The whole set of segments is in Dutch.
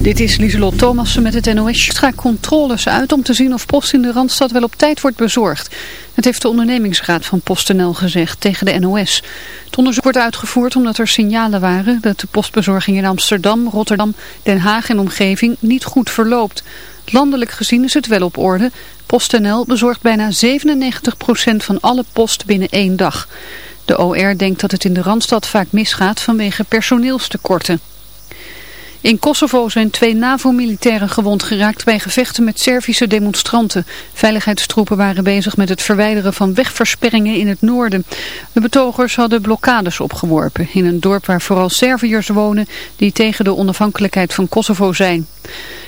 Dit is Lieselot Thomassen met het NOS. Ga controles uit om te zien of post in de Randstad wel op tijd wordt bezorgd. Het heeft de ondernemingsraad van PostNL gezegd tegen de NOS. Het onderzoek wordt uitgevoerd omdat er signalen waren dat de postbezorging in Amsterdam, Rotterdam, Den Haag en omgeving niet goed verloopt. Landelijk gezien is het wel op orde. PostNL bezorgt bijna 97% van alle post binnen één dag. De OR denkt dat het in de Randstad vaak misgaat vanwege personeelstekorten. In Kosovo zijn twee NAVO-militairen gewond geraakt bij gevechten met Servische demonstranten. Veiligheidstroepen waren bezig met het verwijderen van wegversperringen in het noorden. De betogers hadden blokkades opgeworpen in een dorp waar vooral Serviërs wonen die tegen de onafhankelijkheid van Kosovo zijn.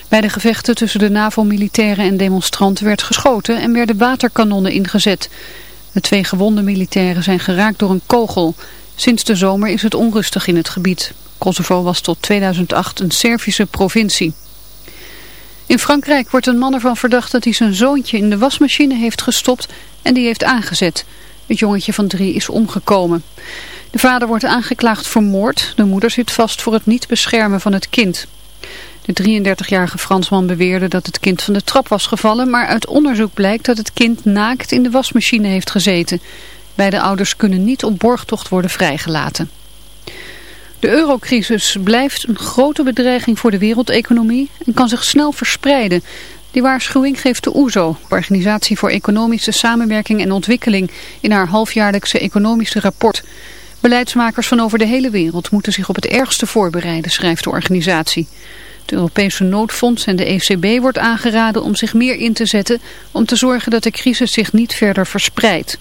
Bij de gevechten tussen de NAVO-militairen en demonstranten werd geschoten en werden waterkanonnen ingezet. De twee gewonde militairen zijn geraakt door een kogel. Sinds de zomer is het onrustig in het gebied. Kosovo was tot 2008 een Servische provincie. In Frankrijk wordt een man ervan verdacht dat hij zijn zoontje in de wasmachine heeft gestopt en die heeft aangezet. Het jongetje van drie is omgekomen. De vader wordt aangeklaagd voor moord. De moeder zit vast voor het niet beschermen van het kind. De 33-jarige Fransman beweerde dat het kind van de trap was gevallen, maar uit onderzoek blijkt dat het kind naakt in de wasmachine heeft gezeten. Beide ouders kunnen niet op borgtocht worden vrijgelaten. De eurocrisis blijft een grote bedreiging voor de wereldeconomie en kan zich snel verspreiden. Die waarschuwing geeft de OESO, Organisatie voor Economische Samenwerking en Ontwikkeling, in haar halfjaarlijkse economische rapport. Beleidsmakers van over de hele wereld moeten zich op het ergste voorbereiden, schrijft de organisatie. Het Europese noodfonds en de ECB wordt aangeraden om zich meer in te zetten om te zorgen dat de crisis zich niet verder verspreidt.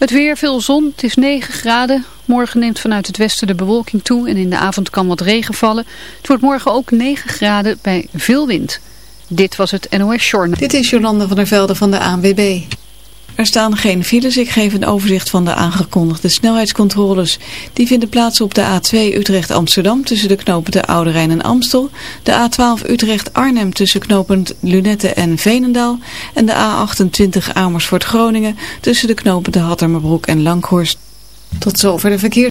Het weer, veel zon, het is 9 graden. Morgen neemt vanuit het westen de bewolking toe en in de avond kan wat regen vallen. Het wordt morgen ook 9 graden bij veel wind. Dit was het NOS Journal. Dit is Jolanda van der Velde van de ANWB. Er staan geen files. Ik geef een overzicht van de aangekondigde snelheidscontroles. Die vinden plaats op de A2 Utrecht-Amsterdam tussen de knopen de en Amstel. De A12 Utrecht-Arnhem tussen knopend Lunette en Veenendaal. En de A28 Amersfoort-Groningen tussen de knopen de Hattermerbroek en Langhorst. Tot zover de verkeer.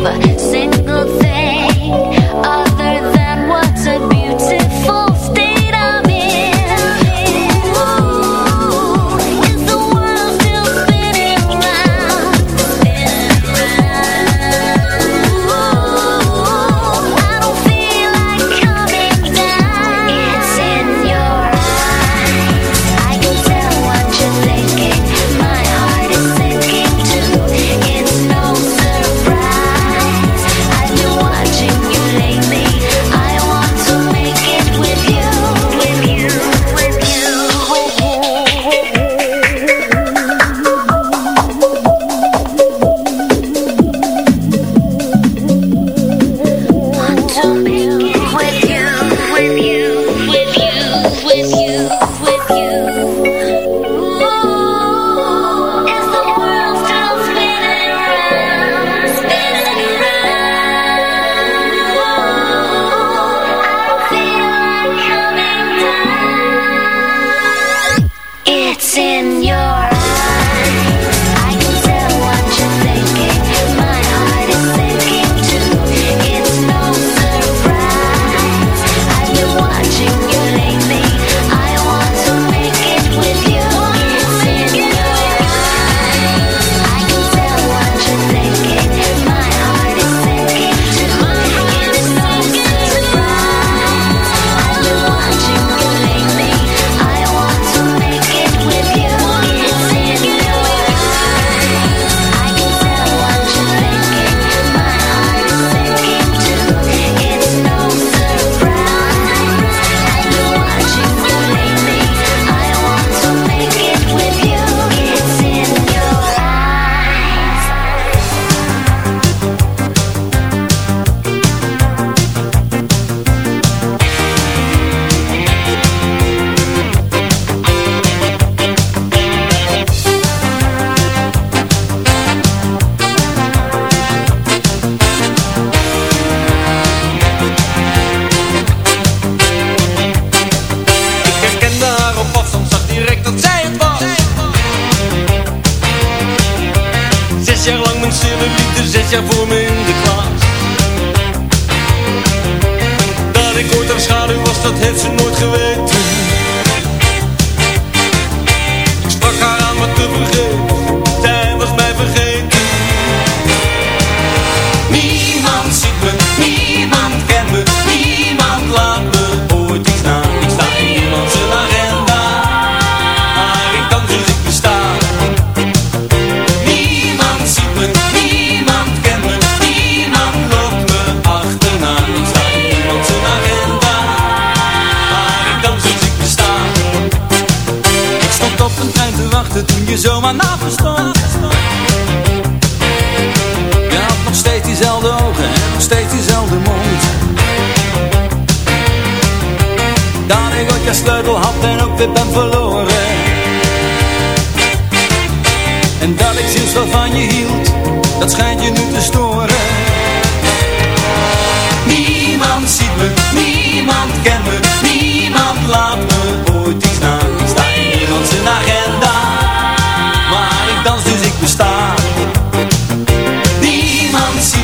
another single thing.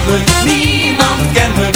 Me, niemand kent me,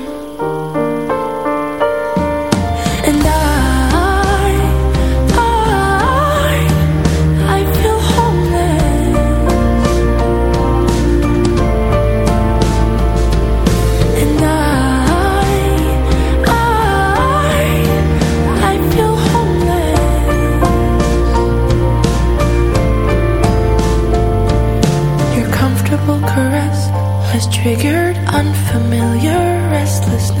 Triggered unfamiliar restlessness.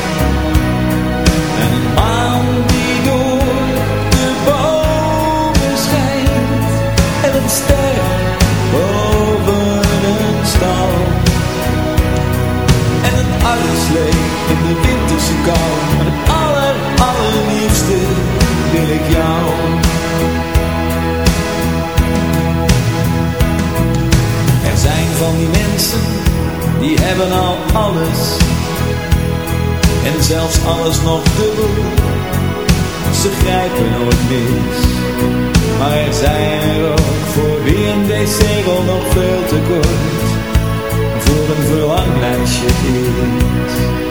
ik het aller, allerliefste wil ik jou. Er zijn van die mensen, die hebben al alles. En zelfs alles nog te doen. Ze grijpen nooit mis. Maar er zijn er ook voor wie een decegel nog veel te kort. Voor een verlanglijstje is.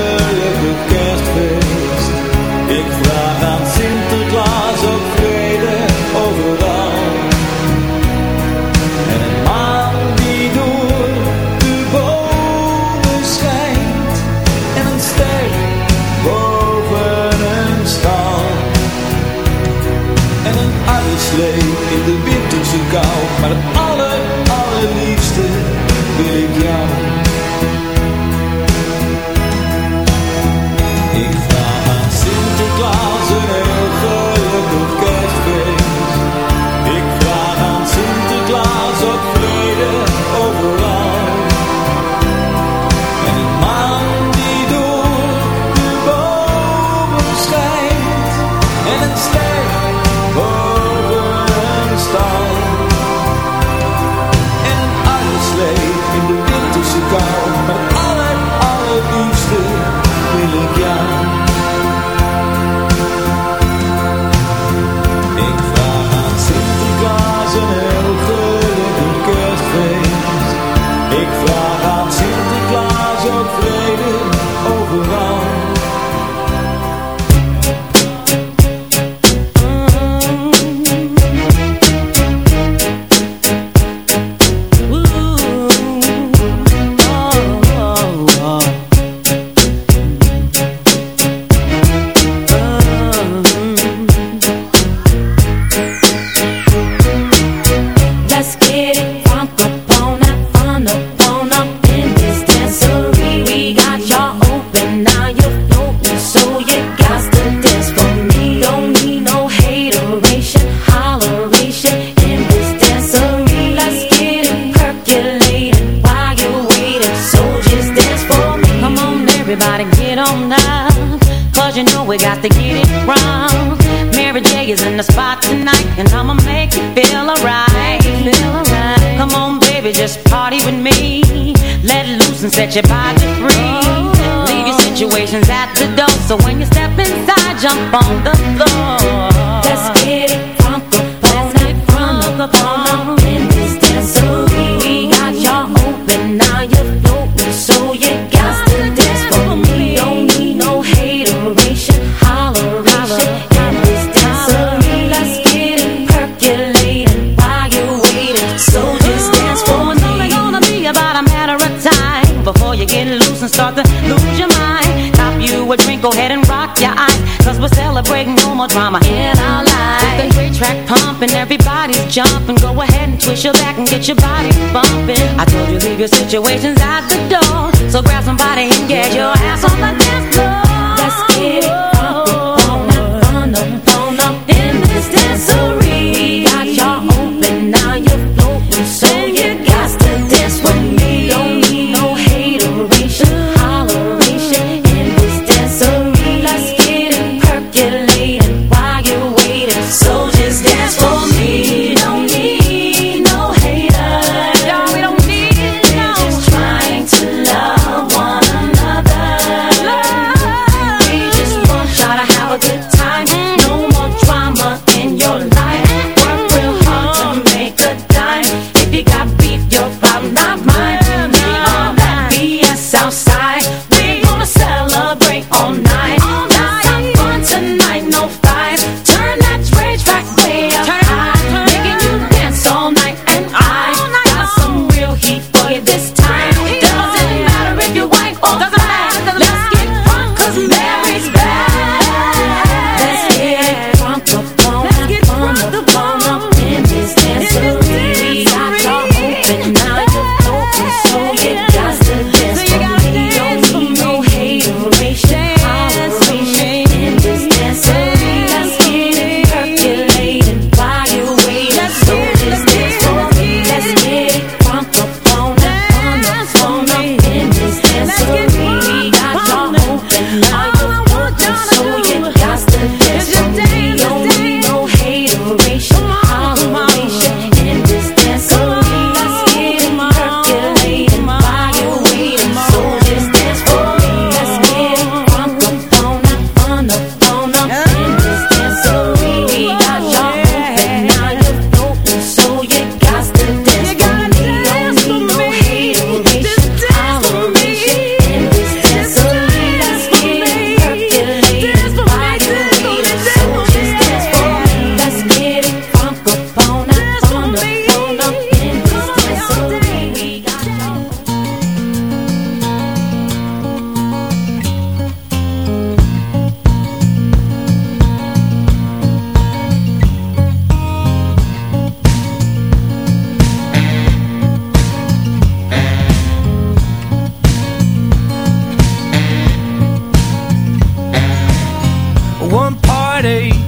situation's out the door. So grab somebody and get your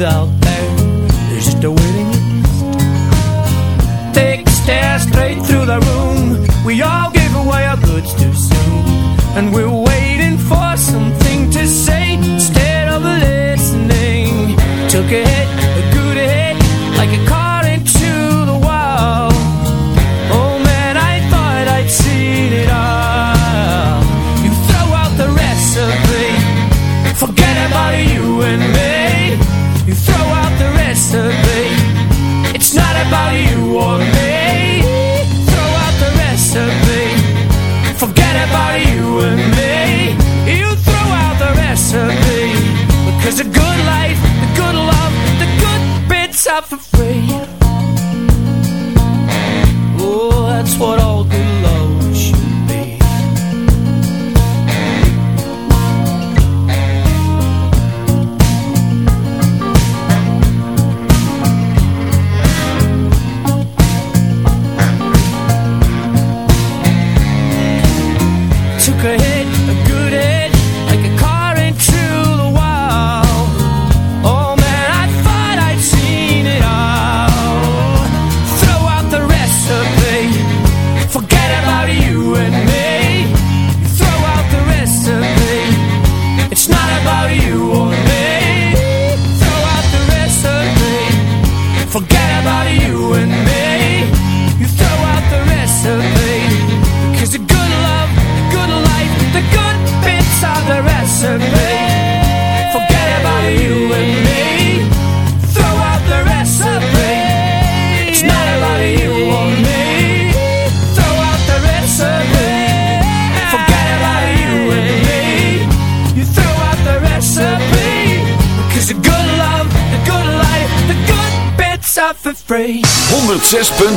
out.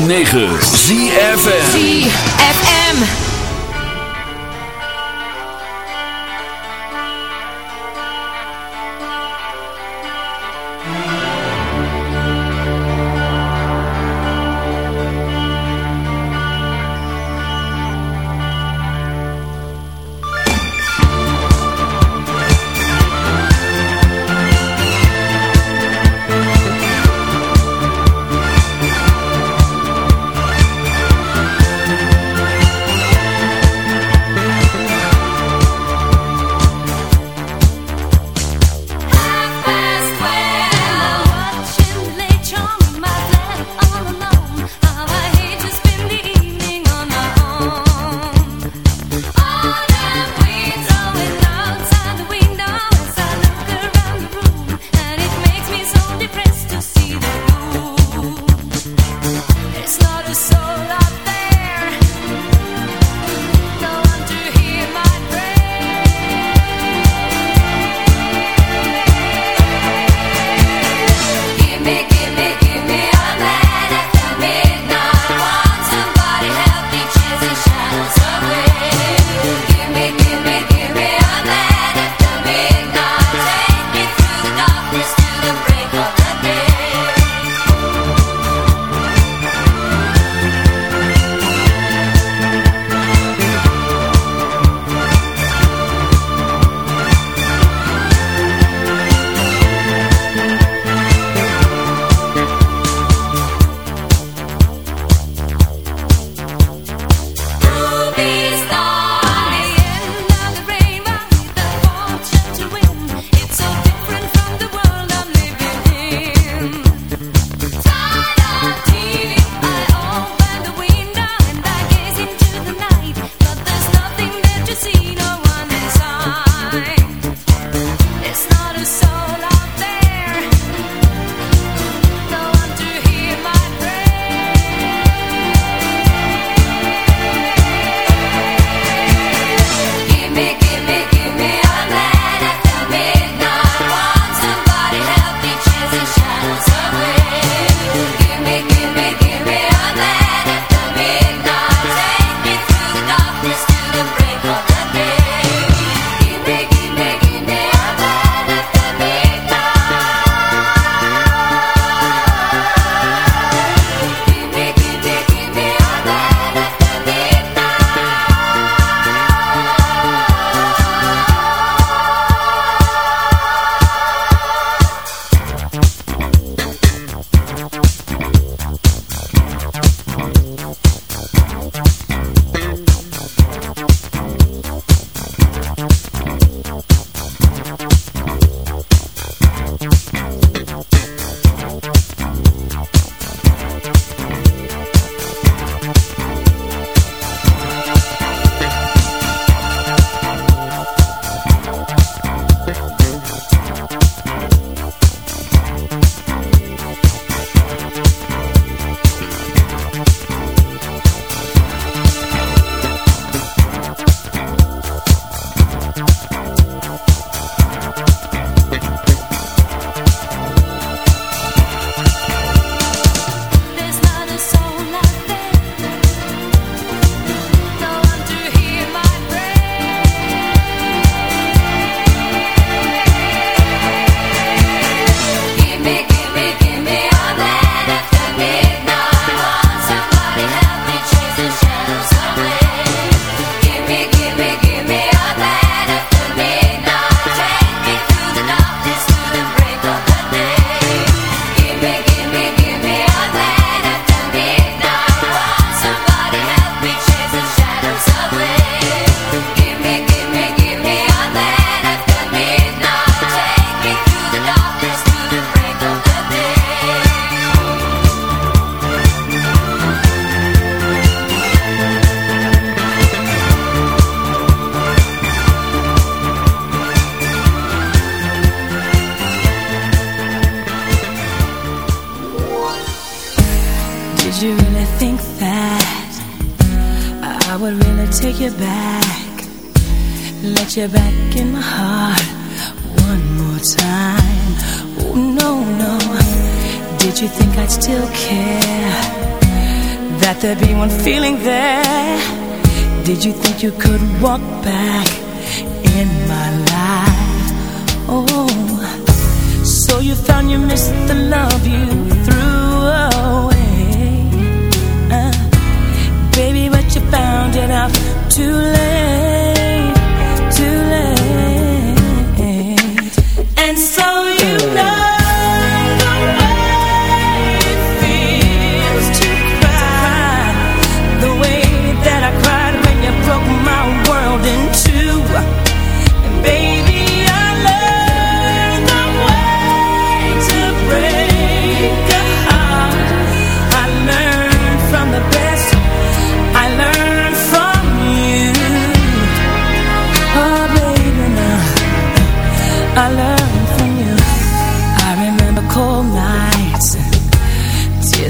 9. you could walk back.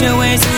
Chờ.